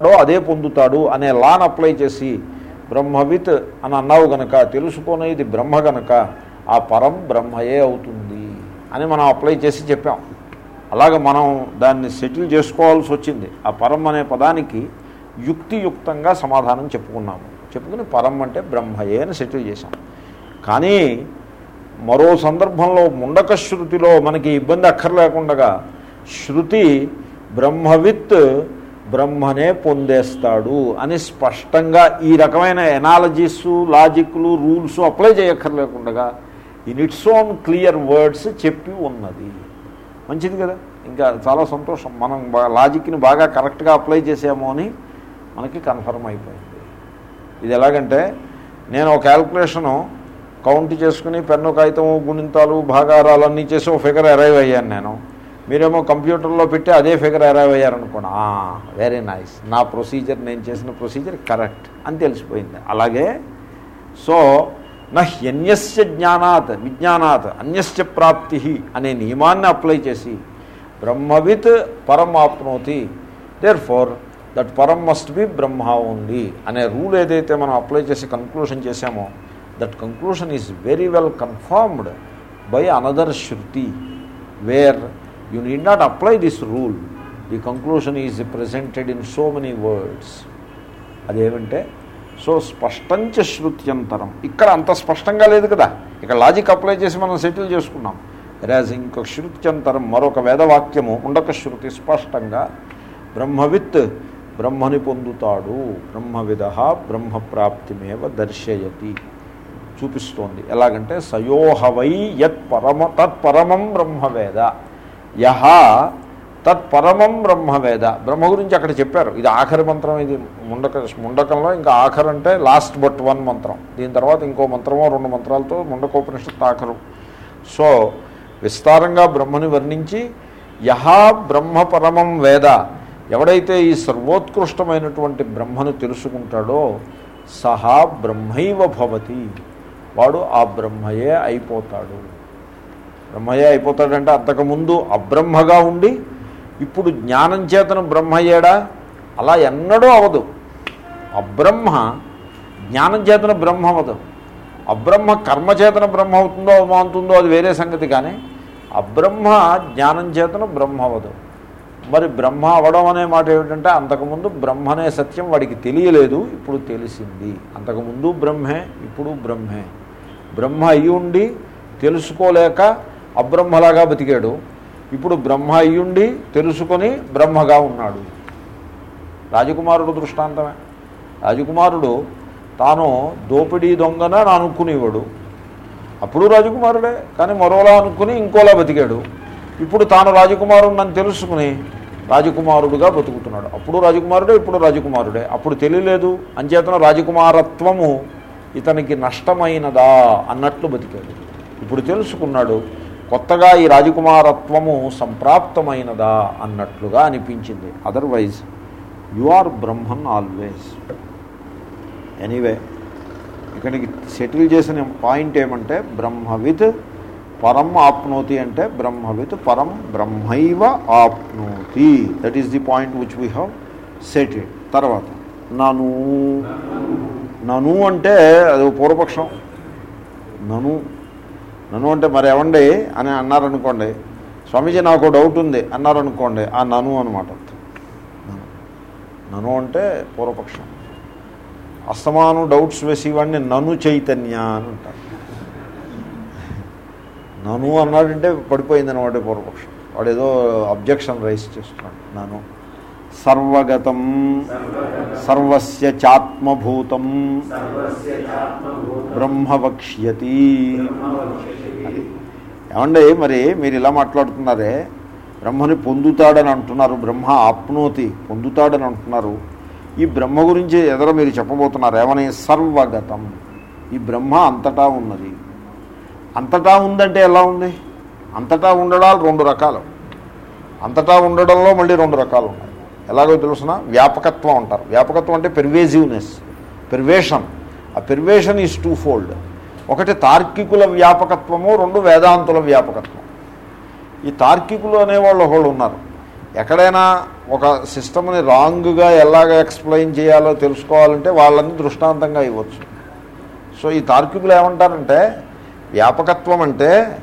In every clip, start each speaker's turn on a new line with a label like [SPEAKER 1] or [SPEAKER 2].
[SPEAKER 1] అదే పొందుతాడు అనే లాన్ అప్లై చేసి బ్రహ్మవిత్ అని అన్నావు గనక తెలుసుకునేది బ్రహ్మ గనక ఆ పరం బ్రహ్మయే అవుతుంది అని మనం అప్లై చేసి చెప్పాం. అలాగ మనం దాన్ని సెటిల్ చేసుకోవాల్సి వచ్చింది. ఆ పరం అనే పదానికి యుక్తియుక్తంగా సమాధానం చెప్పుకున్నాము. చెప్పుకుని పరం అంటే బ్రహ్మయే అని సెటిల్ చేశాం. కానీ మరో సందర్భంలో ముండక శృతిలో మనకి ఇబ్బంది అక్కర్లేకుండా శృతి బ్రహ్మవిత్ బ్రహ్మనే పొందేస్తాడు అని స్పష్టంగా ఈ రకమైన ఎనాలజీస్ లాజిక్లు rules apply చేయక్కర్లేకుండా in its own clear words చెప్పి ఉన్నది. మంచిది కదా? ఇంకా చాలా సంతోషం. మనం లాజిక్ని బాగా కరెక్ట్గా అప్లై చేసాము అని మనకి కన్ఫర్మ్ అయిపోయింది. ఇది ఎలాగంటే నేను ఒక క్యాల్కులేషను కౌంట్ చేసుకుని పెన్ను కాగితం గుణింతాలు భాగారాలు అన్నీ చేసి ఒక ఫిగర్ అరైవ్ అయ్యాను నేను. మీరేమో కంప్యూటర్లో పెట్టి అదే ఫిగర్ అరైవ్ అయ్యారనుకోండి. వెరీ నైస్ నా ప్రొసీజర్ నేను చేసిన ప్రొసీజర్ కరెక్ట్ అని తెలిసిపోయింది. అలాగే సో నహ్యన్యస్య జ్ఞానాత్ విజ్ఞానాత్ అన్యస్య ప్రాప్తి అనే నియమాన్ని అప్లై చేసి బ్రహ్మవిత్ పరమాప్నోతి. దేర్ ఫోర్ దట్ పరం మస్ట్ బి బ్రహ్మ ఓన్లీ అనే రూల్ ఏదైతే మనం అప్లై చేసి కన్క్లూషన్ చేశామో that conclusion is very well confirmed by another shruti where you need not apply this rule the conclusion is presented in so many words అదేమంటే so స్పష్టంచ శృత్యంతరం. ఇక్కడ అంత స్పష్టంగా లేదు కదా. ఇక్కడ లాజిక్ అప్లై చేసి మనం సెటిల్ చేసుకున్నాం. రాజ్ ఇంకొక శృత్యంతరం మరొక వేదవాక్యము ఉండక శృతి స్పష్టంగా బ్రహ్మవిత్ బ్రహ్మని పొందుతాడు. బ్రహ్మవిద బ్రహ్మప్రాప్తిమేవ దర్శయతి. చూపిస్తోంది. ఎలాగంటే సయోహవై యత్ పరమ తత్పరమం బ్రహ్మవేద. యహ తత్పరమం బ్రహ్మవేద. బ్రహ్మ గురించి అక్కడ చెప్పారు. ఇది ఆఖరి మంత్రం ఇది ముండక ముండకంలో ఇంకా ఆఖరు అంటే లాస్ట్ బట్ వన్ మంత్రం. దీని తర్వాత ఇంకో మంత్రమో రెండు మంత్రాలతో ముండకోపనిషత్తు ఆఖరు. సో విస్తారంగా బ్రహ్మని వర్ణించి యహా బ్రహ్మ పరమం వేద. ఎవడైతే ఈ సర్వోత్కృష్టమైనటువంటి బ్రహ్మను తెలుసుకుంటాడో సహా బ్రహ్మైవ భవతి. వాడు ఆ బ్రహ్మయే అయిపోతాడు. బ్రహ్మయ్య అయిపోతాడంటే అంతకుముందు అబ్రహ్మగా ఉండి ఇప్పుడు జ్ఞానం చేతను బ్రహ్మయ్యాడా? అలా ఎన్నడూ అవదు. అబ్రహ్మ జ్ఞానం చేతన బ్రహ్మ అవదు. అబ్రహ్మ కర్మచేతన బ్రహ్మ అవుతుందో అవమానుతుందో అది వేరే సంగతి కానీ అబ్రహ్మ జ్ఞానం చేతన బ్రహ్మ అవదు. మరి బ్రహ్మ అవడం అనే మాట ఏమిటంటే అంతకుముందు బ్రహ్మ అనే సత్యం వాడికి తెలియలేదు ఇప్పుడు తెలిసింది. అంతకుముందు బ్రహ్మే ఇప్పుడు బ్రహ్మే. బ్రహ్మ అయి ఉండి తెలుసుకోలేక అబ్రహ్మలాగా బతికాడు. ఇప్పుడు బ్రహ్మ అయ్యుండి తెలుసుకొని బ్రహ్మగా ఉన్నాడు. రాజకుమారుడు దృష్టాంతమే. రాజకుమారుడు తాను దోపిడీ దొంగన అనుకునేవాడు. అప్పుడు రాజకుమారుడే కానీ మరోలా అనుకుని ఇంకోలా బతికాడు. ఇప్పుడు తాను రాజకుమారుడిని తెలుసుకుని రాజకుమారుడుగా బతుకుతున్నాడు. అప్పుడు రాజకుమారుడే ఇప్పుడు రాజకుమారుడే. అప్పుడు తెలియలేదు. అంచేతన రాజకుమారత్వము ఇతనికి నష్టమైనదా అన్నట్లు బతికాడు. ఇప్పుడు తెలుసుకున్నాడు కొత్తగా ఈ రాజకుమారత్వము సంప్రాప్తమైనదా అన్నట్లుగా అనిపించింది. Otherwise you are Brahman always anyway ఇక్కడికి సెటిల్ చేసిన పాయింట్ ఏమంటే బ్రహ్మవిత్ పరం ఆప్నోతి అంటే బ్రహ్మవిత్ పరం బ్రహ్మైవ ఆప్నోతి. That is the point which we have settle తర్వాత నను. నను. అంటే అది పూర్వపక్షం. నను. నను అంటే మరి ఎవండి అని అన్నారనుకోండి స్వామీజీ నాకు డౌట్ ఉంది అన్నారనుకోండి ఆ నను అనమాట నను. నను అంటే పూర్వపక్షం. అస్తమాను డౌట్స్ వేసేవాడిని నను చైతన్య అని అంటారు. నను అన్నాడంటే పడిపోయింది అనమాట పూర్వపక్షం. వాడు ఏదో అబ్జెక్షన్ రైస్ చేస్తున్నాడు నను. సర్వగతం సర్వస్య చాత్మభూతం బ్రహ్మవక్ష్యతి. అది. ఏమండి మరి మీరు ఇలా మాట్లాడుతున్నారే? బ్రహ్మని పొందుతాడని అంటున్నారు బ్రహ్మ ఆప్నోతి పొందుతాడని అంటున్నారు. ఈ బ్రహ్మ గురించి ఎదర మీరు చెప్పబోతున్నారు ఏమని? సర్వగతం. ఈ బ్రహ్మ అంతటా ఉన్నది. అంతటా ఉందంటే ఎలా ఉంది? అంతటా ఉండడాలు రెండు రకాలు. అంతటా ఉండడంలో మళ్ళీ రెండు రకాలు ఉన్నాయి. ఎలాగో తెలుసిన? వ్యాపకత్వం అంటారు. వ్యాపకత్వం అంటే పెర్వేజివ్నెస్ పెర్వేషన్ ఆ పెర్వేషన్ ఈజ్ టూ ఫోల్డ్ ఒకటి తార్కికుల వ్యాపకత్వము రెండు వేదాంతుల వ్యాపకత్వం. ఈ తార్కికులు అనేవాళ్ళు ఒకళ్ళు ఉన్నారు. ఎక్కడైనా ఒక సిస్టమ్ని రాంగ్గా ఎలాగ ఎక్స్ప్లెయిన్ చేయాలో తెలుసుకోవాలంటే వాళ్ళని దృష్టాంతంగా ఇవ్వచ్చు. సో ఈ తార్కికులు ఏమంటారంటే వ్యాపకత్వం అంటే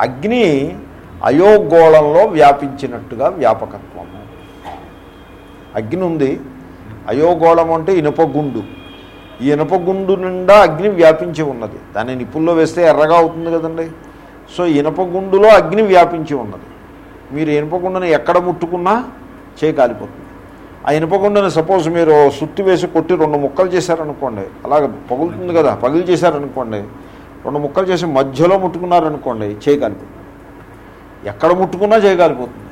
[SPEAKER 1] అగ్ని అయోగోళంలో వ్యాపించినట్టుగా వ్యాపకత్వము. అగ్ని ఉంది. అయోగోళం అంటే ఇనుపగుండు ఈ ఇనుపగుండు నిండా అగ్ని వ్యాపించి ఉన్నది. దాన్ని నిప్పుల్లో వేస్తే ఎర్రగా అవుతుంది కదండి. సో ఇనుపగుండులో అగ్ని వ్యాపించి ఉన్నది. మీరు ఇనుపగుండుని ఎక్కడ ముట్టుకున్నా చేయి కాలిపోతుంది. ఆ ఇనపగుండని సపోజ్ మీరు సుత్తి వేసి కొట్టి రెండు ముక్కలు చేశారనుకోండి అలాగ పగులుతుంది కదా పగిలి చేశారనుకోండి రెండు ముక్కలు చేసి మధ్యలో ముట్టుకున్నారనుకోండి చేయి కాలిపోతుంది. ఎక్కడ ముట్టుకున్నా చేయగలిపోతుంది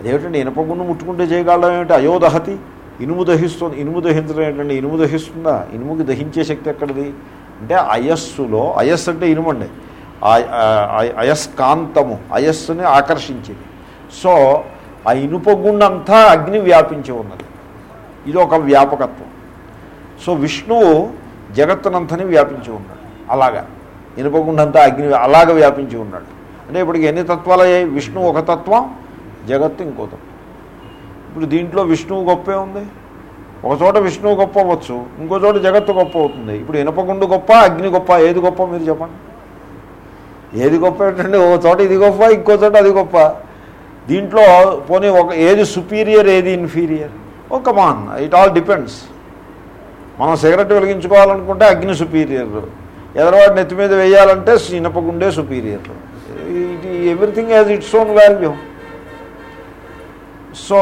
[SPEAKER 1] అదేమిటండి? ఇనపగుండు ముట్టుకుంటే చేయగలడం ఏమిటి? అయో దహతి. ఇనుము దహిస్తుంది ఇనుము దహించడం ఏంటండి? ఇనుము దహిస్తుందా? ఇనుముకి దహించే శక్తి ఎక్కడిది? అంటే అయస్సులో అయస్సు అంటే ఇనుమండి. అండి అయస్కాంతము అయస్సుని ఆకర్షించింది. సో ఆ ఇనుపగుండంతా అగ్ని వ్యాపించి ఉన్నది. ఇది ఒక వ్యాపకత్వం. సో విష్ణువు జగత్తునంతని వ్యాపించి ఉన్నాడు. అలాగా. ఇనుపగుండంతా అగ్ని అలాగ వ్యాపించి ఉన్నాడు. అంటే ఇప్పటికి ఎన్ని తత్వాలు అయ్యాయి విష్ణువు ఒక తత్వం జగత్తు ఇంకో ఇప్పుడు దీంట్లో విష్ణువు గొప్పే ఉంది. ఒక చోట విష్ణువు గొప్ప అవ్వచ్చు ఇంకో చోట జగత్తు గొప్ప అవుతుంది. ఇప్పుడు ఇనపగుండు గొప్ప అగ్ని గొప్ప ఏది గొప్ప మీరు చెప్పండి. ఏది గొప్ప ఏంటంటే ఒక చోట ఇది గొప్ప ఇంకో చోట అది గొప్ప. దీంట్లో పోనీ ఒక ఏది సుపీరియర్ ఏది ఇన్ఫీరియర్ ఒక మాన్ ఇట్ ఆల్ డిపెండ్స్ మనం సిగరెట్ వెలిగించుకోవాలనుకుంటే అగ్ని సుపీరియర్ ఎదరవాడి నెత్తి మీద వేయాలంటే ఇనపగుండే superior it everything has its own value so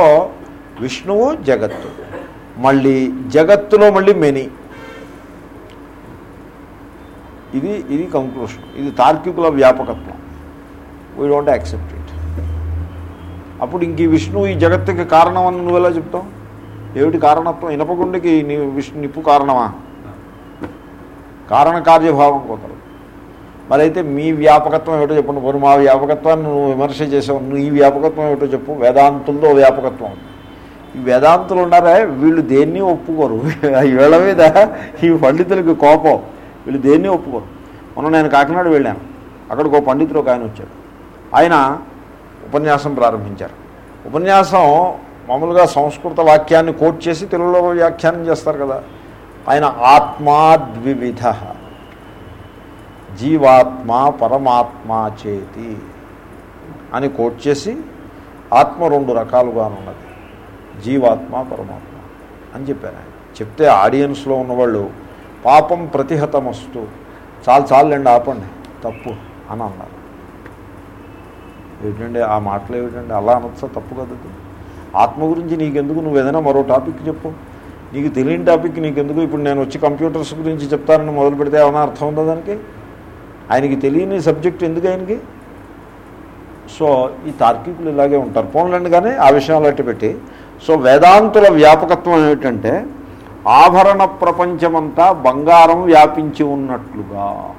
[SPEAKER 1] Vishnu జగత్తు. మళ్ళీ జగత్తులో మళ్ళీ మెని. ఇది ఇది కంక్లూషన్ ఇది తార్కికుల వ్యాపకత్వం. వీ డోంట్ యాక్సెప్ట్ ఇట్ అప్పుడు ఇంక ఈ విష్ణువు ఈ జగత్తుకి కారణం అని నువ్వు ఎలా చెప్తావు? ఏమిటి కారణత్వం? ఇనపగుండెకి నీ విష్ణు నిప్పు కారణమా? కారణ కార్యభావం కుదరదు మరి అయితే మీ వ్యాపకత్వం ఏమిటో చెప్పండి పోనీ మా వ్యాపకత్వాన్ని నువ్వు విమర్శ చేసావు. నువ్వు ఈ వ్యాపకత్వం ఏమిటో చెప్పు. వేదాంతుల్లో వ్యాపకత్వం. ఈ వేదాంతులు ఉన్నారే? వీళ్ళు దేన్ని ఒప్పుకోరు? వీళ్ళ మీద ఈ పండితులకి కోపం. వీళ్ళు దేన్ని ఒప్పుకోరు? మొన్న నేను కాకినాడ వెళ్ళాను. అక్కడికి ఒక పండితుడు ఒక ఆయన వచ్చాడు. ఆయన ఉపన్యాసం ప్రారంభించారు. ఉపన్యాసం మామూలుగా సంస్కృత వాక్యాన్ని కోట్ చేసి తెలుగులో వ్యాఖ్యానం చేస్తారు కదా. ఆయన ఆత్మాద్వివిధ. జీవాత్మ పరమాత్మ చేతి అని కోట్ చేసి ఆత్మ రెండు రకాలుగా ఉన్నది జీవాత్మ పరమాత్మ అని చెప్పారు ఆయన. చెప్తే ఆడియన్స్లో ఉన్నవాళ్ళు పాపం ప్రతిహతమస్తు. చాలు చాలండి ఆపండి తప్పు అని అన్నారు. ఏమిటండి ఆ మాటలు ఏమిటండి? అలా అనొచ్చా? తప్పు కదా ఆత్మ గురించి నీకెందుకు? నువ్వు ఏదైనా మరో టాపిక్ చెప్పు. నీకు తెలియని టాపిక్ నీకెందుకు? ఇప్పుడు నేను వచ్చి కంప్యూటర్స్ గురించి చెప్తానని మొదలు పెడితే ఏమైనా అర్థం ఉందా దానికి? ఆయనకి తెలియని సబ్జెక్ట్ ఎందుకు ఆయనకి? సో ఈ తార్కికులు ఇలాగే ఉంటారు. పోన్లండి కానీ ఆ విషయాలు అలాంటి పెట్టి. సో వేదాంతుల వ్యాపకత్వం ఏమిటంటే ఆభరణ ప్రపంచమంతా బంగారం వ్యాపించి ఉన్నట్లుగా.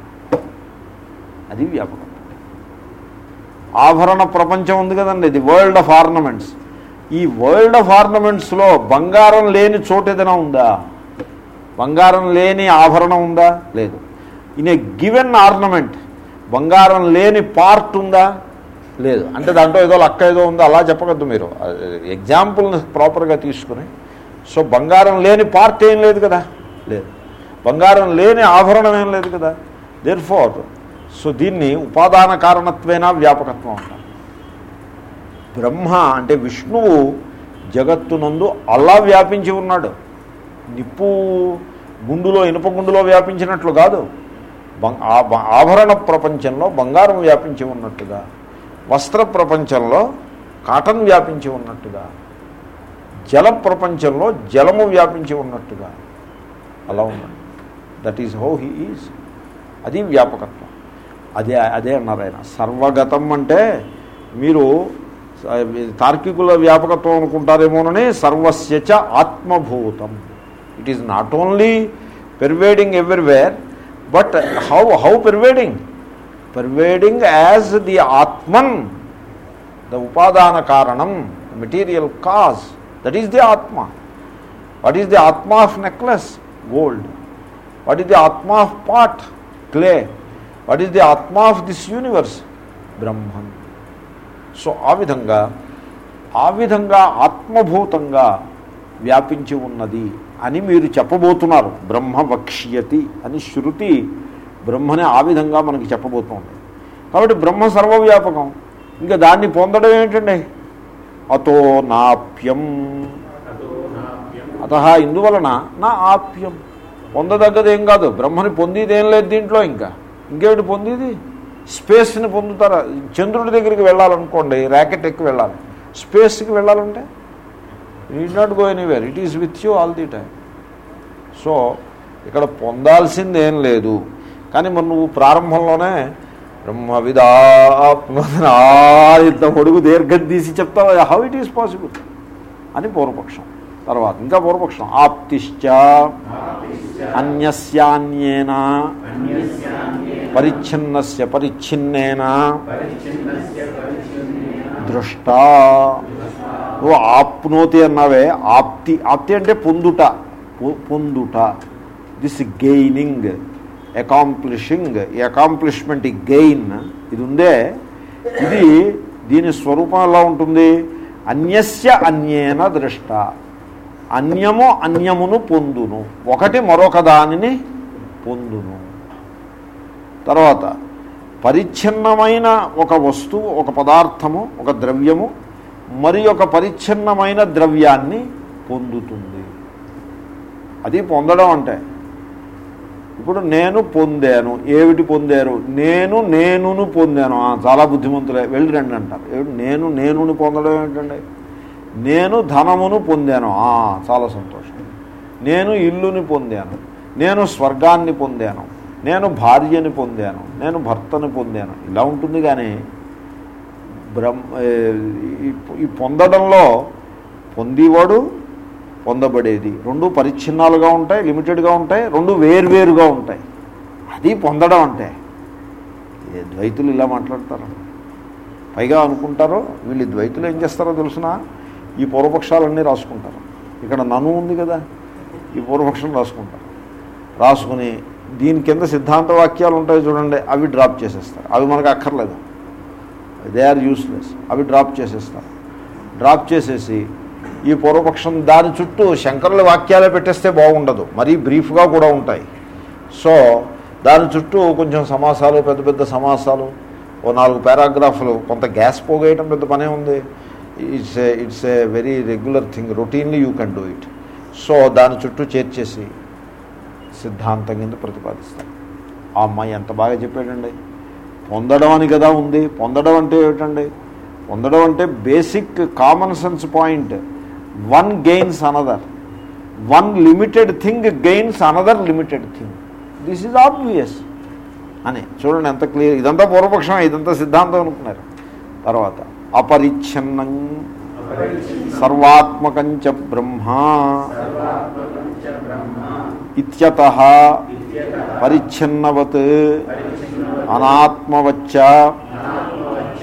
[SPEAKER 1] అది వ్యాపకత్వం. ఆభరణ ప్రపంచం ఉంది కదండి ఇది వరల్డ్ ఆఫ్ ఆర్నమెంట్స్. ఈ వరల్డ్ ఆఫ్ ఆర్నమెంట్స్లో బంగారం లేని చోటు ఏదైనా ఉందా? బంగారం లేని ఆభరణం ఉందా? లేదు. ఇన్ ఏ గివెన్ ఆర్నమెంట్ బంగారం లేని పార్ట్ ఉందా? లేదు. అంటే దాంట్లో ఏదో లక్క ఏదో ఉందో? అలా చెప్పగద్దు మీరు. ఎగ్జాంపుల్ని ప్రాపర్గా తీసుకుని. సో బంగారం లేని పార్ట్ ఏం లేదు కదా? లేదు. బంగారం లేని ఆభరణం ఏం లేదు కదా? దేర్ ఫోర్ సో దీన్ని ఉపాదాన కారణత్వేనా వ్యాపకత్వం అంటారు. బ్రహ్మ అంటే విష్ణువు జగత్తునందు అలా వ్యాపించి ఉన్నాడు. నిప్పు గుండులో ఇనుప గుండులో వ్యాపించినట్లు కాదు. ఆభరణ ప్రపంచంలో బంగారం వ్యాపించి ఉన్నట్టుగా వస్త్ర ప్రపంచంలో కాటన్ వ్యాపించి ఉన్నట్టుగా జల ప్రపంచంలో జలము వ్యాపించి ఉన్నట్టుగా అలా ఉన్నాడు. That is how he is అది వ్యాపకత్వం. అదే అదే అన్నారు ఆయన. సర్వగతం అంటే మీరు తార్కికుల వ్యాపకత్వం అనుకుంటారేమోనని సర్వస్యచ ఆత్మభూతం. It is not only pervading everywhere but how how pervading pervading as the Atman the ఉపాదాన కారణం material cause that is the atma what is the atma of necklace gold what is the atma of pot clay what is the atma of this universe Brahman so ఆ విధంగా ఆ విధంగా ఆత్మభూతంగా వ్యాపించి ఉన్నది అని మీరు చెప్పబోతున్నారు. బ్రహ్మ వక్ష్యతి అని శృతి బ్రహ్మని ఆ విధంగా మనకి చెప్పబోతుంది. కాబట్టి బ్రహ్మ సర్వవ్యాపకం. ఇంకా దాన్ని పొందడం ఏంటండి? అతో నాప్యం. అత ఇందువలన నా ఆప్యం. పొందదగ్గది ఏం కాదు. బ్రహ్మని పొందేది ఏం లేదు దీంట్లో ఇంకా. ఇంకేమిటి పొందేది? స్పేస్ని పొందుతారా? చంద్రుడి దగ్గరికి వెళ్ళాలనుకోండి ర్యాకెట్ ఎక్కి వెళ్ళాలి. స్పేస్కి వెళ్ళాలంటే? Need not go anywhere it is with you all the time so ఇక్కడ పొందాల్సింది లేదు. కానీ మరి నువ్వు ప్రారంభంలోనే బ్రహ్మ ఇంత పొడుగు దీర్ఘం తీసి చెప్తావా? హౌ ఇట్ ఈస్ పాసిబుల్ అని పూర్వపక్షం. తర్వాత ఇంకా పూర్వపక్షం. ఆప్తిశ్చ. అన్యస్యాన్యేన పరిచ్ఛిన్నస్య పరిచ్ఛిన్నేన. దృష్టా. నువ్వు ఆప్నోతి అన్నావే ఆప్తి ఆప్తి అంటే పొందుట. పొ- పొందుట. దిస్ గెయినింగ్ అకాంప్లిషింగ్ ఈ అకాంప్లిష్మెంట్ ఈ గెయిన్ ఇది ఉందే. ఇది దీని స్వరూపం ఎలా ఉంటుంది? అన్యస్య అన్యేన దృష్ట అన్యము అన్యమును పొందును. ఒకటి మరొక దానిని పొందును. తర్వాత పరిచ్ఛిన్నమైన ఒక వస్తువు ఒక పదార్థము ఒక ద్రవ్యము మరి ఒక పరిచ్ఛిన్నమైన ద్రవ్యాన్ని పొందుతుంది. అది పొందడం అంటే ఇప్పుడు నేను పొందాను. ఏమిటి పొందారు? నేను నేనును పొందాను. చాలా బుద్ధిమంతులే. వెళ్ళి రండి అంటారు. నేను నేనును పొందడం ఏమిటండి? నేను ధనమును పొందాను. చాలా సంతోషం. నేను ఇల్లుని పొందాను. నేను స్వర్గాన్ని పొందాను. నేను భార్యని పొందాను. నేను భర్తని పొందాను. ఇలా ఉంటుంది కానీ బ్రహ్మ ఈ- పొందడంలో పొందేవాడు పొందబడేది. రెండు పరిచ్ఛిన్నాలుగా ఉంటాయి లిమిటెడ్గా ఉంటాయి రెండు వేర్వేరుగా ఉంటాయి. అది పొందడం అంటే ద్వైతులు ఇలా మాట్లాడతారు? పైగా అనుకుంటారు వీళ్ళు ద్వైతులు ఏం చేస్తారో తెలుసిన? ఈ పూర్వపక్షాలన్నీ రాసుకుంటారు. ఇక్కడ నను ఉంది కదా ఈ పూర్వపక్షం రాసుకుంటారు. రాసుకుని దీని కింద సిద్ధాంత వాక్యాలు ఉంటాయి చూడండి అవి డ్రాప్ చేసేస్తారు. అవి మనకు అక్కర్లేదు. దే ఆర్ యూస్లెస్ అవి డ్రాప్ చేసేస్తాం. డ్రాప్ చేసేసి ఈ పూర్వపక్షం దాని చుట్టూ శంకరుల వాక్యాలే పెట్టేస్తే బాగుండదు. మరీ బ్రీఫ్గా కూడా ఉంటాయి. సో దాని చుట్టూ కొంచెం సమాసాలు పెద్ద పెద్ద సమాసాలు ఓ నాలుగు పారాగ్రాఫ్లు కొంత గ్యాస్ పోగేయటం పెద్ద పనే ఉంది. It's a it's a very regular thing routinely you can do it so దాని చుట్టూ చేర్చేసి సిద్ధాంతం కింద ప్రతిపాదిస్తాం. ఆ అమ్మాయి ఎంత బాగా చెప్పాడండి? పొందడం అని కదా ఉంది. పొందడం అంటే ఏమిటండి? పొందడం అంటే basic common sense point one gains another one limited thing gains another limited thing this is obvious అని. చూడండి ఎంత క్లియర్ ఇదంతా పూర్వపక్షం ఇదంతా సిద్ధాంతం అనుకున్నారు. తర్వాత అపరిచ్ఛిన్నం. సర్వాత్మకంచ బ్రహ్మ. ఇత్యత. పరిచ్ఛిన్నవత్ అనాత్మవచ్చ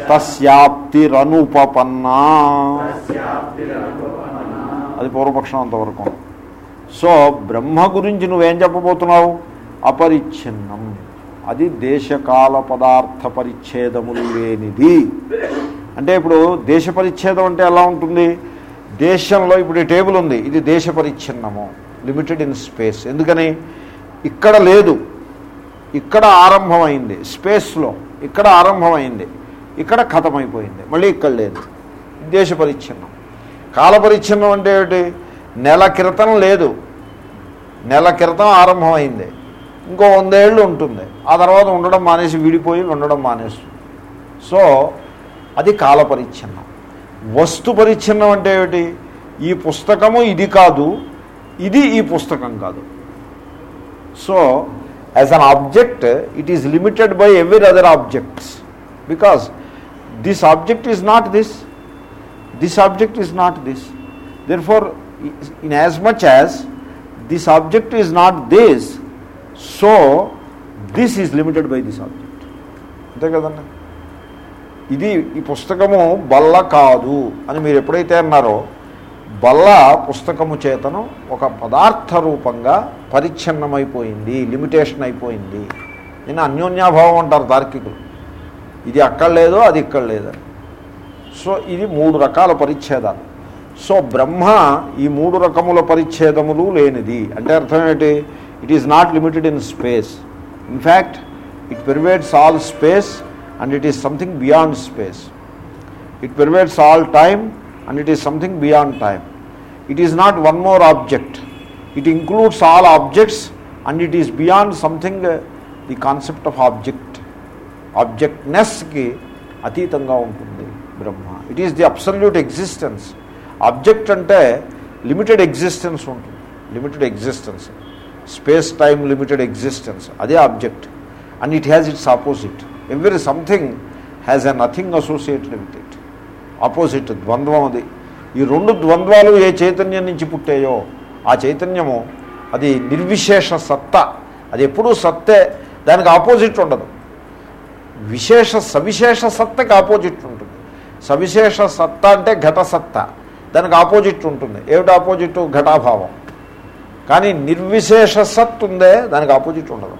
[SPEAKER 1] తస్యాప్తిరనుపపన్నా. అది పూర్వపక్షం అంతవరకు. సో బ్రహ్మ గురించి నువ్వేం చెప్పబోతున్నావు? అపరిచ్ఛిన్నం. అది దేశకాల పదార్థ పరిచ్ఛేదములు లేనిది. అంటే ఇప్పుడు దేశ పరిచ్ఛేదం అంటే ఎలా ఉంటుంది? దేశంలో ఇప్పుడు ఈ టేబుల్ ఉంది. ఇది దేశ పరిచ్ఛిన్నము. లిమిటెడ్ ఇన్ స్పేస్ ఎందుకని? ఇక్కడ లేదు. ఇక్కడ ఆరంభమైంది. స్పేస్లో ఇక్కడ ఆరంభమైంది. ఇక్కడ ఖతమైపోయింది మళ్ళీ ఇక్కడ లేదు. దేశ పరిచ్ఛిన్నం. కాల పరిచ్ఛిన్నం అంటే ఏమిటి? నెల క్రితం లేదు. నెల క్రితం ఆరంభమైంది. ఇంకో వందేళ్ళు ఉంటుంది. ఆ తర్వాత ఉండడం మానేసి విడిపోయి ఉండడం మానేస్తుంది. సో అది కాల పరిచ్ఛిన్నం. వస్తు పరిచ్ఛిన్నం అంటే ఏమిటి? ఈ పుస్తకము ఇది కాదు. ఇది ఈ పుస్తకం కాదు. So as an object it is limited by every other objects because this object is not this this object is not this therefore in as much as this object is not this so this is limited by this object అంతే కదండి? ఇది ఈ పుస్తకము బల్ల కాదు అని మీరు ఎప్పుడైతే అన్నారో బల్ల పుస్తకము చేతను ఒక పదార్థ రూపంగా పరిచ్ఛిన్నమైపోయింది లిమిటేషన్ అయిపోయింది నేను అన్యోన్యాభావం అంటారు తార్కికులు. ఇది అక్కడ లేదో అది ఇక్కడ లేదని సో ఇది మూడు రకాల పరిచ్ఛేదాలు. సో బ్రహ్మ ఈ మూడు రకముల పరిచ్ఛేదములు లేనిది. అంటే అర్థం ఏంటి? It is not limited in space in fact it pervades all space and it is something beyond space it pervades all time and it is something beyond time it is not one more object it includes all objects and it is beyond something the concept of object ఆబ్జెక్ట్నెస్కి అతీతంగా ఉంటుంది Brahma. It is the absolute existence object అంటే limited existence ఉంటుంది. Limited existence space time limited existence అదే object and it has its opposite every something has a nothing associated with it opposite ద్వంద్వం అది. ఈ రెండు ద్వంద్వాలు ఏ చైతన్యం నుంచి పుట్టాయో ఆ చైతన్యము అది నిర్విశేష సత్త. అది ఎప్పుడూ సత్తే దానికి ఆపోజిట్ ఉండదు. విశేష సవిశేష సత్తకి ఆపోజిట్ ఉంటుంది. సవిశేష సత్త అంటే ఘట సత్త. దానికి ఆపోజిట్ ఉంటుంది. ఏమిటి ఆపోజిట్? ఘటాభావం. కానీ నిర్విశేష సత్ ఉందే దానికి ఆపోజిట్ ఉండదు.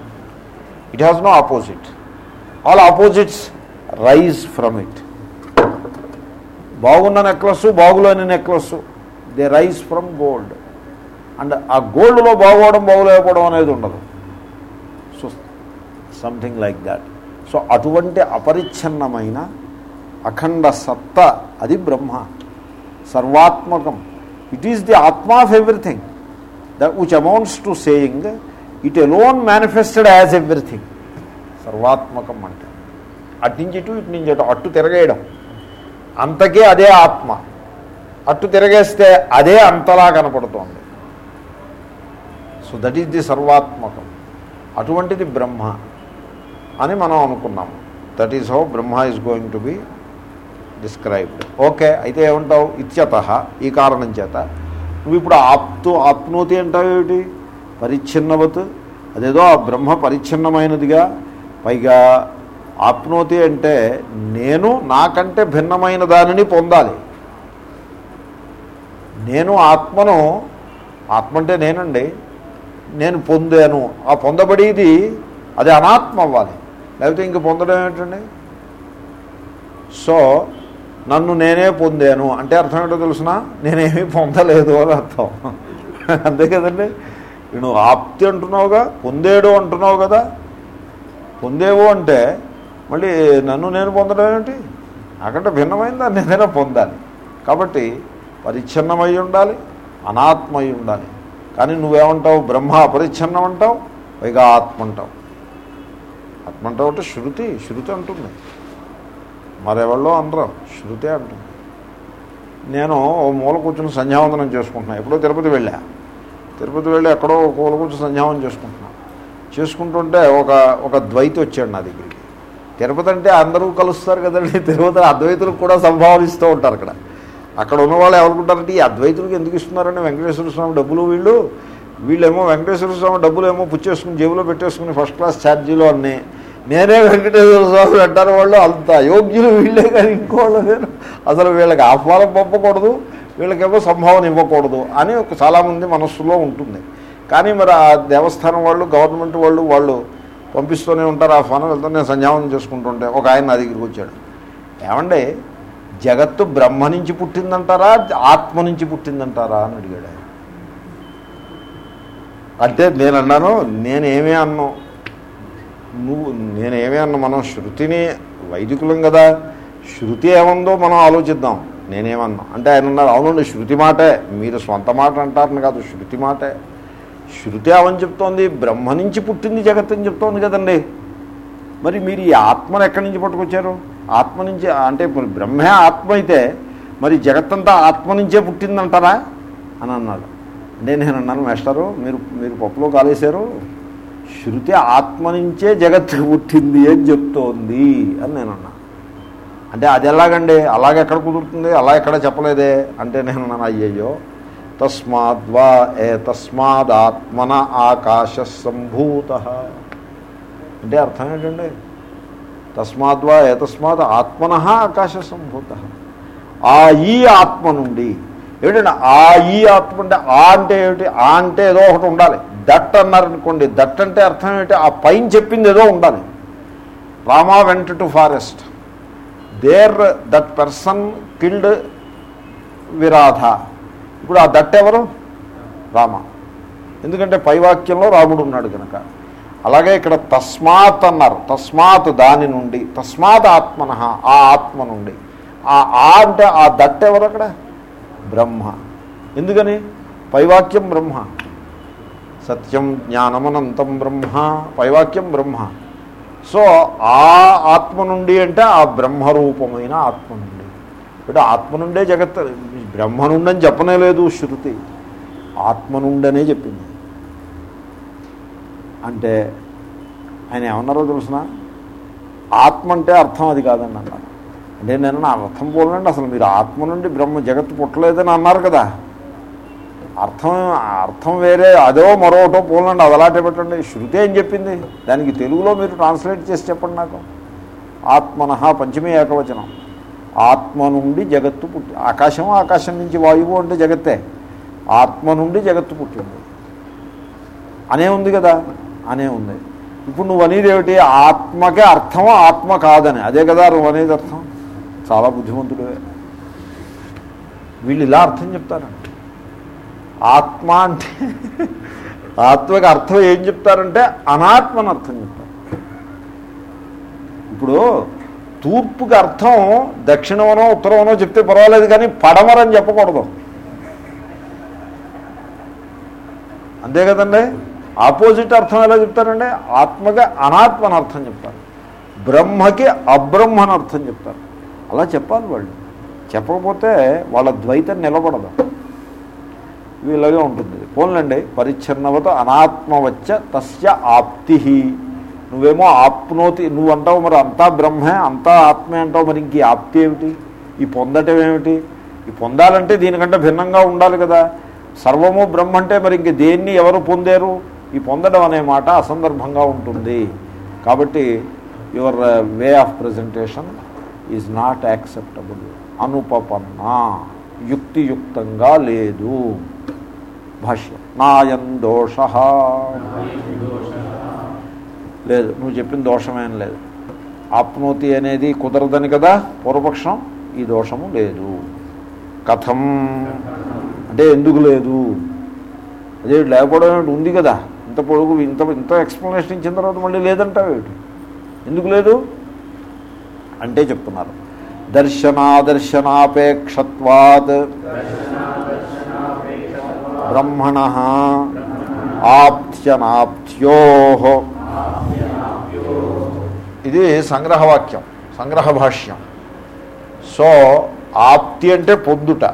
[SPEAKER 1] It has no opposite all opposites rise from it బాగున్న necklace బాగులేని necklace they rise from gold and ఆ గోల్డ్లో బాగోవడం బాగులేకపోవడం అనేది ఉండదు. So something like that so అటువంటి అపరిచ్ఛిన్నమైన అఖండ సత్త అది Brahma. సర్వాత్మకం. It is the atma of everything the which amounts to saying it alone manifested as everything సర్వాత్మకం అంటే. అటు నుంచి ఇటు ఇటు నుంచి అటు అట్టు తిరగేయడం. అంతకే అదే ఆత్మ. అట్టు తిరగేస్తే అదే అంతలా కనపడుతోంది. సో దట్ ఈస్ ది సర్వాత్మకం. అటువంటిది బ్రహ్మ అని మనం అనుకున్నాము that is how Brahma is going to be described okay అయితే ఏమంటావు? ఇత్యత ఈ కారణం చేత. నువ్వు ఇప్పుడు ఆప్తు ఆప్నోతి అంటావు ఏమిటి? పరిచ్ఛిన్నవత్. అదేదో ఆ బ్రహ్మ పరిచ్ఛిన్నమైనదిగా పైగా ఆప్నోతి అంటే నేను నాకంటే భిన్నమైన దానిని పొందాలి. నేను ఆత్మను ఆత్మ అంటే నేనండి నేను పొందాను. ఆ పొందబడేది అది అనాత్మ అవ్వాలి. లేకపోతే ఇంక పొందడం ఏంటండి సో నన్ను నేనే పొందాను. అంటే అర్థం ఏంటో తెలుసిన? నేనేమీ పొందలేదు అని అర్థం. అంతే కదండి? నువ్వు ఆప్తి అంటున్నావుగా పొందేడు అంటున్నావు కదా. పొందేవు అంటే మళ్ళీ నన్ను నేను పొందడం ఏంటి నాకంటే భిన్నమైన దాన్ని ఏదైనా పొందాలి. కాబట్టి పరిచ్ఛిన్నమై ఉండాలి అనాత్మై ఉండాలి. కానీ నువ్వేమంటావు? బ్రహ్మ అపరిచ్ఛిన్నం అంటావు పైగా ఆత్మ అంటావు ఆత్మ అంటావు అంటే శృతి శృతి అంటుంది. మరెవళ్ళో అనరావు శృతే అంటుంది. నేను ఓ మూల కూర్చుని సంధ్యావందనం చేసుకుంటున్నాను ఎప్పుడో తిరుపతి వెళ్ళా. తిరుపతి వెళ్ళి ఎక్కడో ఒక మూల కూర్చుని సంధ్యావందనం చేసుకుంటున్నాను చేసుకుంటుంటే ఒక ఒక ద్వైతి వచ్చాడు నా దగ్గర తిరుపతి అంటే అందరూ కలుస్తారు కదండి. తిరుపతి అద్వైతులకు కూడా సంభావనిస్తూ ఉంటారు అక్కడ. అక్కడ ఉన్న వాళ్ళు ఎవరుకుంటారంటే ఈ అద్వైతులకు ఎందుకు ఇస్తున్నారని వెంకటేశ్వర స్వామి డబ్బులు వీళ్ళు? వీళ్ళేమో వెంకటేశ్వర స్వామి డబ్బులు ఏమో పుచ్చేసుకుని జేబులో పెట్టేసుకుని ఫస్ట్ క్లాస్ ఛార్జీలు అన్నీ. నేనే వెంకటేశ్వర స్వామి అంటారు వాళ్ళు. అంత యోగ్యులు వీళ్ళే కానీ ఇంకోళ్ళు నేను అసలు వీళ్ళకి ఆహ్వానం పంపకూడదు వీళ్ళకేమో సంభావన ఇవ్వకూడదు అని ఒక చాలామంది మనస్సులో ఉంటుంది. కానీ మరి ఆ దేవస్థానం వాళ్ళు గవర్నమెంట్ వాళ్ళు వాళ్ళు పంపిస్తూనే ఉంటారు ఆ ఫోన్ వెళ్తే నేను సంధ్యావనం చేసుకుంటుంటే ఒక ఆయన నా దగ్గరికి వచ్చాడు. ఏమండి జగత్తు బ్రహ్మ నుంచి పుట్టిందంటారా ఆత్మ నుంచి పుట్టిందంటారా అని అడిగాడు ఆయన. అంటే నేను అన్నాను నేనేమీ అన్నాను నువ్వు నేనేమీ అన్నా? మనం శృతిని వైదికులం కదా శృతి ఏముందో మనం ఆలోచిద్దాం నేనేమన్నా. అంటే ఆయన అన్నారు అవునండి శృతి మాటే మీరు సొంత మాట అంటారని కాదు శృతి మాటే. శృతి ఏమని చెప్తోంది బ్రహ్మ నుంచి పుట్టింది జగత్ అని చెప్తోంది కదండి. మరి మీరు ఈ ఆత్మను ఎక్కడి నుంచి పట్టుకొచ్చారు? ఆత్మ నుంచి అంటే ఇప్పుడు బ్రహ్మే ఆత్మ అయితే మరి జగత్తంతా ఆత్మ నుంచే పుట్టిందంటారా? అని అన్నాడు. అంటే నేను అన్నాను మేస్టారు మీరు మీరు పప్పులో కాలేశారు. శృతి ఆత్మ నుంచే జగత్తు పుట్టింది అని చెప్తోంది అని నేను అన్నా. అంటే అది ఎలాగండి? అలాగెక్కడ కుదురుతుంది? అలా ఎక్కడ చెప్పలేదే? అంటే నేను అన్నాను అయ్యయ్యో తస్మాద్వా ఏ తస్మాదాత్మన ఆకాశ సంభూత అంటే అర్థం ఏంటండి తస్మాద్వా ఏ తస్మాత్ ఆత్మన ఆకాశ సంభూత ఆ ఈ ఆత్మ నుండి ఏమిటంటే ఆ ఈ ఆత్మ అంటే ఆ అంటే ఏమిటి ఆ అంటే ఏదో ఒకటి ఉండాలి. దట్ అన్నారనుకోండి దట్ అంటే అర్థం ఏమిటి ఆ పైన చెప్పింది ఏదో ఉండాలి. Rama went to forest. There that person killed Viradha. ఇప్పుడు ఆ దట్ ఎవరు? రామ. ఎందుకంటే పైవాక్యంలో రాముడు ఉన్నాడు కనుక అలాగే ఇక్కడ తస్మాత్ అన్నారు. తస్మాత్ దాని నుండి. తస్మాత్ ఆత్మన ఆ ఆత్మ నుండి. ఆ ఆ అంటే ఆ దట్ ఎవరు అక్కడ? బ్రహ్మ. ఎందుకని? పైవాక్యం బ్రహ్మ. సత్యం జ్ఞానమనంతం బ్రహ్మ. పైవాక్యం బ్రహ్మ. సో ఆ ఆత్మ నుండి అంటే ఆ బ్రహ్మరూపమైన ఆత్మ నుండి. ఇప్పుడు ఆత్మ నుండే జగత్ బ్రహ్మనుండని చెప్పనే లేదు శృతి. ఆత్మనుండనే చెప్పింది. అంటే ఆయన ఏమన్నారో తెలుసిన? ఆత్మ అంటే అర్థం అది కాదండి అన్నారు. అంటే నేను నా అర్థం పోలండి అసలు. మీరు ఆత్మ నుండి బ్రహ్మ జగత్తు పుట్టలేదని అన్నారు కదా. అర్థం అర్థం వేరే అదో మరోటో పోలండి. అది అలాంటి పెట్టండి. శృతి ఏం చెప్పింది? దానికి తెలుగులో మీరు ట్రాన్స్లేట్ చేసి చెప్పండి నాకు. ఆత్మన పంచమీ ఏకవచనం. ఆత్మ నుండి జగత్తు పుట్టి ఆకాశం ఆకాశం నుంచి వాయువు అంటే జగత్తే. ఆత్మ నుండి జగత్తు పుట్టింది. అనే ఉంది కదా? అనే ఉంది. ఇప్పుడు నువ్వు అనేది ఏమిటి? ఆత్మకే అర్థం ఆత్మ కాదని. అదే కదా నువ్వు అనేది అర్థం? చాలా బుద్ధిమంతుడే వీళ్ళు ఇలా అర్థం చెప్తారండి ఆత్మ అంటే ఆత్మకి అర్థం ఏం చెప్తారంటే అనాత్మని అర్థం చెప్తారు. ఇప్పుడు తూర్పుకి అర్థం దక్షిణమనో ఉత్తరమనో చెప్తే పర్వాలేదు కానీ పడమరని చెప్పకూడదు. అంతే కదండి? ఆపోజిట్ అర్థం ఎలా చెప్తారండి? ఆత్మకి అనాత్మని అర్థం చెప్తారు. బ్రహ్మకి అబ్రహ్మ అని అర్థం చెప్తారు. అలా చెప్పాలి వాళ్ళు. చెప్పకపోతే వాళ్ళ ద్వైతం నిలబడదు. వీళ్ళగా ఉంటుంది. పోన్లండి. పరిచ్ఛన్నవత అనాత్మవచ్చ తస్య ఆప్తి. నువ్వేమో ఆప్నోతి నువ్వు అంటావు మరి అంతా బ్రహ్మే అంతా ఆత్మే అంటావు మరి ఇంక ఈ ఆప్తి ఏమిటి? ఈ పొందటం ఏమిటి? ఈ పొందాలంటే దీనికంటే భిన్నంగా ఉండాలి కదా. సర్వము బ్రహ్మ అంటే మరి ఇంక దేన్ని ఎవరు పొందారు? ఈ పొందడం అనే మాట అసందర్భంగా ఉంటుంది. కాబట్టి your uh, way of presentation is not acceptable. అనుపపన్న యుక్తియుక్తంగా లేదు. భాష్యం. నాయం దోష. లేదు నువ్వు చెప్పిన దోషమేం లేదు. ఆప్నోతి అనేది కుదరదని కదా పూర్వపక్షం ఈ దోషము లేదు. కథం. అంటే ఎందుకు లేదు? అదే లేకపోవడం ఏమిటి? ఉంది కదా. ఇంత పొడుగు ఇంత ఇంత ఎక్స్ప్లెనేషన్ ఇచ్చిన తర్వాత మళ్ళీ లేదంటావు ఏమిటి? ఎందుకు లేదు? అంటే చెప్తున్నారు. దర్శనాదర్శనాపేక్షత్వాత్. బ్రహ్మణ ఆప్త్యనాప్త్యో. ఇది సంగ్రహవాక్యం సంగ్రహ భాష్యం సో ఆప్తి అంటే పొందుట.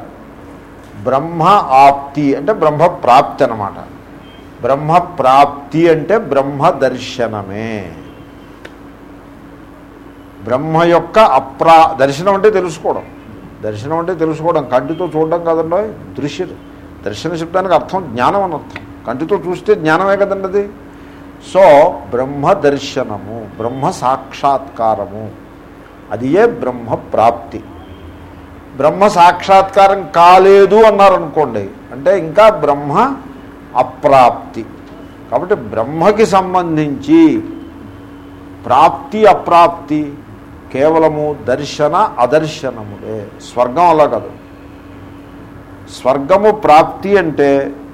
[SPEAKER 1] బ్రహ్మ ఆప్తి అంటే బ్రహ్మ ప్రాప్తి అనమాట బ్రహ్మ ప్రాప్తి అంటే బ్రహ్మ దర్శనమే బ్రహ్మ యొక్క అప్రా దర్శనం అంటే తెలుసుకోవడం. దర్శనం అంటే తెలుసుకోవడం. కంటితో చూడడం కాదండి దృశ్య దర్శన శబ్దానికి అర్థం జ్ఞానం అని అర్థం కంటితో చూస్తే జ్ఞానమే కదండి అది సో బ్రహ్మ దర్శనము బ్రహ్మ సాక్షాత్కారము అది ఏ బ్రహ్మ ప్రాప్తి బ్రహ్మ సాక్షాత్కారం కాలేదు అన్నారనుకోండి అంటే ఇంకా బ్రహ్మ అప్రాప్తి. కాబట్టి బ్రహ్మకి సంబంధించి ప్రాప్తి అప్రాప్తి కేవలము దర్శన అదర్శనములే. స్వర్గం అలా కాదు. స్వర్గము ప్రాప్తి అంటే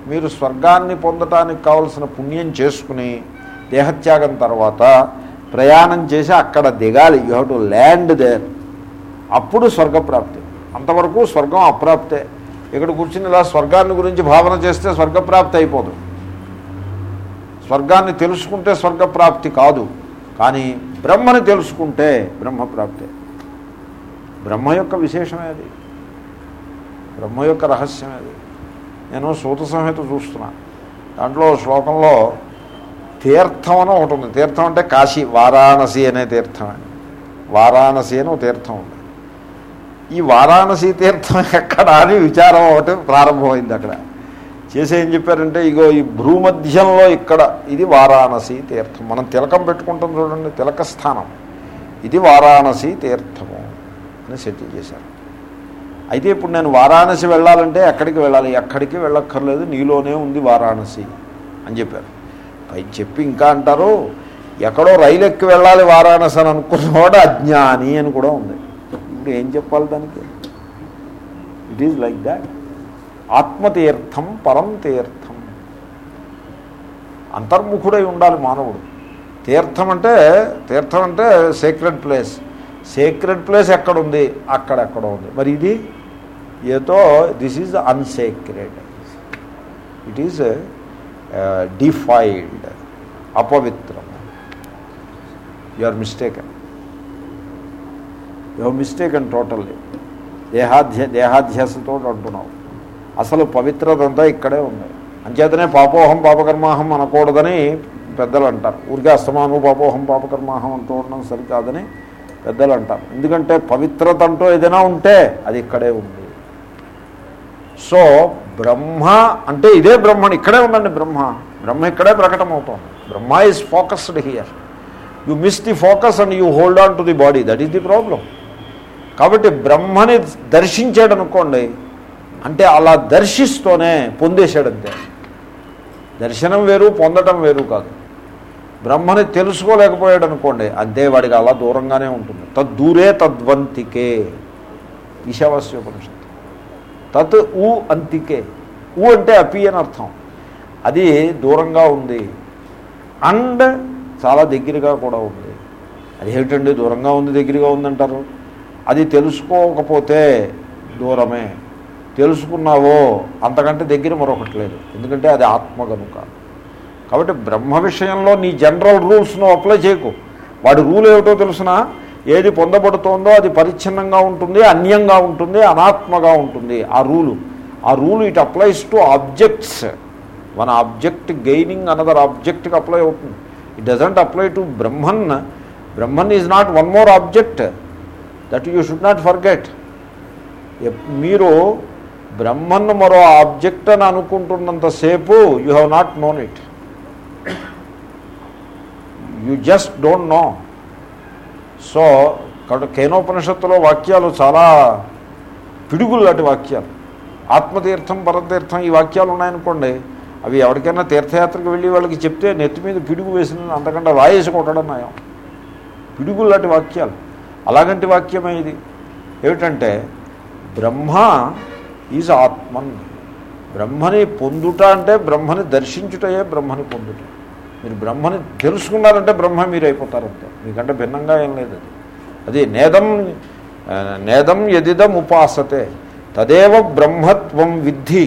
[SPEAKER 1] మీరు స్వర్గాన్ని పొందటానికి కావలసిన పుణ్యం చేసుకుని దేహత్యాగం తర్వాత ప్రయాణం చేసి అక్కడ దిగాలి. You have to land there. అప్పుడు స్వర్గప్రాప్తి. అంతవరకు స్వర్గం అప్రాప్తే. ఇక్కడ కూర్చుని ఇలా స్వర్గాన్ని గురించి భావన చేస్తే స్వర్గప్రాప్తి అయిపోదు. స్వర్గాన్ని తెలుసుకుంటే స్వర్గప్రాప్తి కాదు. కానీ బ్రహ్మని తెలుసుకుంటే బ్రహ్మప్రాప్తే. బ్రహ్మ యొక్క విశేషమే అది. బ్రహ్మ యొక్క రహస్యం అది. నేను సూత సంహిత చూస్తున్నా. దాంట్లో శ్లోకంలో తీర్థం అని ఒకటి ఉంది. తీర్థం అంటే కాశీ వారాణసి అనే తీర్థం అని వారాణసి అని ఒక తీర్థం ఉంది. ఈ వారాణసి తీర్థం ఎక్కడ అని విచారం ఒకటి ప్రారంభమైంది అక్కడ. చేసి ఏం చెప్పారంటే ఇగో ఈ భూమధ్యంలో ఇక్కడ ఇది వారాణసి తీర్థం. మనం తిలకం పెట్టుకుంటాం చూడండి తిలక స్థానం. ఇది వారాణసి తీర్థము అని సెటిల్ చేశారు. అయితే ఇప్పుడు నేను వారాణసి వెళ్ళాలంటే ఎక్కడికి వెళ్ళాలి? ఎక్కడికి వెళ్ళక్కర్లేదు నీలోనే ఉంది వారాణసి అని చెప్పారు. పై చెప్పి ఇంకా అంటారు ఎక్కడో రైలు ఎక్కి వెళ్ళాలి వారాణసి అని అనుకున్నవాడు అజ్ఞాని అని కూడా ఉంది. ఇప్పుడు ఏం చెప్పాలి దానికి? ఇట్ ఈజ్ లైక్ దాట్ ఆత్మతీర్థం పరం తీర్థం. అంతర్ముఖుడై ఉండాలి మానవుడు. తీర్థం అంటే తీర్థం అంటే సీక్రెట్ ప్లేస్ సీక్రెట్ ప్లేస్ ఎక్కడుంది? అక్కడెక్కడ ఉంది. మరి ఇది? ఏదో this is unsacred it is defiled అపవిత్రం. You are mistaken you mistaken totally దేహాధ్య దేహాధ్యాసతో అంటున్నావు. అసలు పవిత్రత అంతా ఇక్కడే ఉంది. అంచేతనే పాపోహం పాపకర్మాహం అనకూడదని పెద్దలు అంటారు. ఊరికే అస్తమాను పాపోహం పాపకర్మాహం అంటూ ఉండడం సరికాదని పెద్దలు అంటారు. ఎందుకంటే పవిత్రత అంటూ ఏదైనా ఉంటే అది ఇక్కడే ఉంది. సో బ్రహ్మ అంటే ఇదే బ్రహ్మని ఇక్కడే ఉందండి బ్రహ్మ. బ్రహ్మ ఇక్కడే ప్రకటమవుతోంది. Brahma is focused here you miss the focus and you hold on to the body that is the problem కాబట్టి బ్రహ్మని దర్శించాడు అనుకోండి అంటే అలా దర్శిస్తూనే పొందేశాడంతే దర్శనం వేరు పొందటం వేరు కాదు. బ్రహ్మని తెలుసుకోలేకపోయాడు అనుకోండి అంతే వాడికి అలా దూరంగానే ఉంటుంది. తద్దూరే తద్వంతికే. ఈశావాస్యోపనిషత్తు తత్ ఊ అంతికే. ఊ అంటే అపి అని అర్థం. అది దూరంగా ఉంది. అండ్ చాలా దగ్గరగా కూడా ఉంది. అది ఏమిటండి? దూరంగా ఉంది దగ్గరగా ఉందంటారు. అది తెలుసుకోకపోతే దూరమే. తెలుసుకున్నావో అంతకంటే దగ్గర మరొకటి లేదు. ఎందుకంటే అది ఆత్మ కనుక కాబట్టి బ్రహ్మ విషయంలో నీ జనరల్ రూల్స్ను అప్లై చేయకు. వాడి రూల్ ఏమిటో తెలుసునా? ఏది పొందబడుతోందో అది పరిచ్ఛిన్నంగా ఉంటుంది అన్యంగా ఉంటుంది అనాత్మగా ఉంటుంది. ఆ రూలు ఆ rule it applies to objects. One object gaining another ఆబ్జెక్ట్కి apply అవుతుంది. It doesn't apply to Brahman Brahman is not one more object that you should not forget మీరు బ్రహ్మన్ మరో ఆబ్జెక్ట్ అని అనుకుంటున్నంతసేపు you have not known it you just don't know so కేనోపనిషత్తులో వాక్యాలు చాలా పిడుగులు లాంటి వాక్యాలు. ఆత్మతీర్థం పరతీర్థం ఈ వాక్యాలు ఉన్నాయనుకోండి అవి ఎవరికైనా తీర్థయాత్రకు వెళ్ళి వాళ్ళకి చెప్తే నెత్తి మీద పిడుగు వేసిన అంతకంటే రాయేసి కొట్టడం నయం. పిడుగులు లాంటి వాక్యాలు. అలాగంటి వాక్యమే ఇది. ఏమిటంటే బ్రహ్మ ఈజ్ ఆత్మన్. బ్రహ్మని పొందుట అంటే బ్రహ్మని దర్శించుటయే బ్రహ్మని పొందుట. మీరు బ్రహ్మని తెలుసుకున్నారంటే బ్రహ్మ మీరు అయిపోతారంతే మీకంటే భిన్నంగా ఏం లేదు అది. అది నేదం నేదం ఎదిదం ఉపాసతే. తదేవ బ్రహ్మత్వం విద్ధి.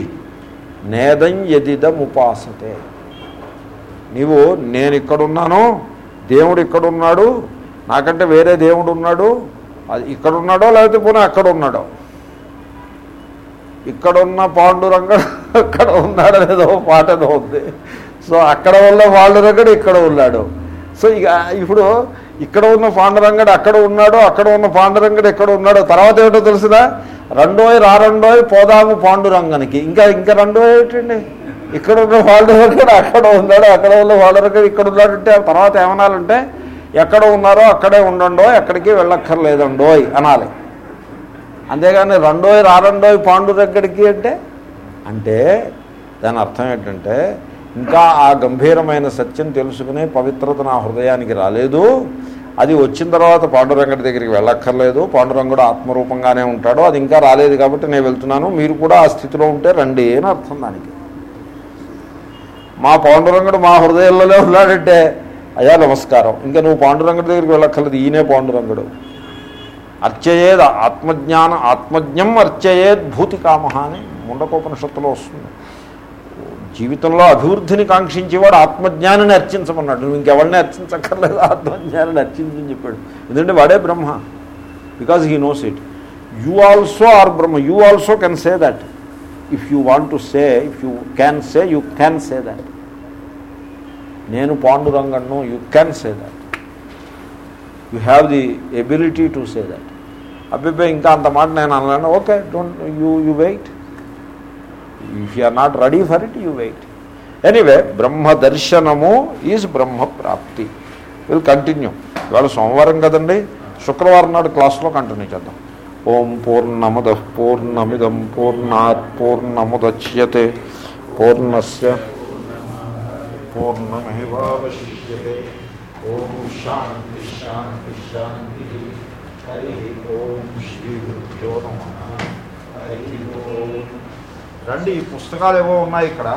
[SPEAKER 1] నేదం ఎదిదం ఉపాసతే. నీవు నేను ఇక్కడున్నాను దేవుడు ఇక్కడున్నాడు నాకంటే వేరే దేవుడు ఉన్నాడు అది ఇక్కడ ఉన్నాడో లేకపోతే పోనీ అక్కడ ఉన్నాడో ఇక్కడున్న పాండురంగ అక్కడ ఉన్నాడనేదో పాట ఏదో ఉంది. సో అక్కడ ఉన్న పాండురంగడు ఇక్కడ ఉన్నాడు. సో ఇక ఇప్పుడు ఇక్కడ ఉన్న పాండురంగడు అక్కడ ఉన్నాడు అక్కడ ఉన్న పాండురంగడు ఎక్కడ ఉన్నాడో తర్వాత ఏమిటో తెలుసుదా రెండోయ్ రా పోదాము పాండురంగనికి. ఇంకా ఇంకా రెండో ఏమిటండి ఇక్కడ ఉన్న పాండురంగడు అక్కడ ఉన్నాడు అక్కడ ఉన్న పాండురంగడు ఇక్కడ ఉన్నాడు అంటే తర్వాత ఏమనాలంటే ఎక్కడ ఉన్నారో అక్కడే ఉండండో ఎక్కడికి వెళ్ళక్కర్లేదండోయ్ అనాలి. అంతేగాని రెండోయ్ రారండోయ్ పాండురంగడికి అంటే అంటే దాని అర్థం ఏంటంటే ఇంకా ఆ గంభీరమైన సత్యం తెలుసుకునే పవిత్రత నా హృదయానికి రాలేదు. అది వచ్చిన తర్వాత పాండురంగడి దగ్గరికి వెళ్ళక్కర్లేదు. పాండురంగుడు ఆత్మరూపంగానే ఉంటాడు. అది ఇంకా రాలేదు కాబట్టి నేను వెళ్తున్నాను. మీరు కూడా ఆ స్థితిలో ఉంటే రండి అని అర్థం దానికి. మా పాండురంగుడు మా హృదయంలోనే ఉన్నాడంటే అయ్యా నమస్కారం. ఇంకా నువ్వు పాండురంగుడి దగ్గరికి వెళ్ళక్కర్లేదు. ఈయనే పాండురంగుడు. అర్చయేద్ ఆత్మజ్ఞాన ఆత్మజ్ఞం అర్చయేద్ భూతికామ అని ముండకోపనిషత్తులో వస్తుంది. జీవితంలో అభివృద్ధిని కాంక్షించేవాడు ఆత్మజ్ఞానాన్ని అర్చించమన్నాడు. నువ్వు ఇంకెవరిని అర్చించక్కర్లేదు ఆత్మజ్ఞానాన్ని అర్చించని చెప్పాడు. ఎందుకంటే వాడే Brahma. Because he knows it you also are Brahma. You also can say that if you want to say if you can say you can say that నేను పాండురంగను you can say that you have the ability to say that అబ్బాయి ఇంకా అంత మాట నేను అనలేను. Okay don't you you wait if you are not ready for it you wait anyway Brahma దర్శనము is బ్రహ్మ ప్రాప్తి will continue ఇవాళ సోమవారం కదండి. శుక్రవారం నాడు క్లాస్లో కంటిన్యూ చేద్దాం. ఓం పూర్ణమద పూర్ణమిదం పూర్ణాత్ పూర్ణముద్యతే. పూర్ణస్య పూర్ణమేవాశిష్యే ఓం శాంతి శాంతి శాంతి. హరి ఓం శ్రీ గురుభ్యో నమ. హరి ఓం రండి ఈ పుస్తకాలు ఏవో ఉన్నాయి ఇక్కడ.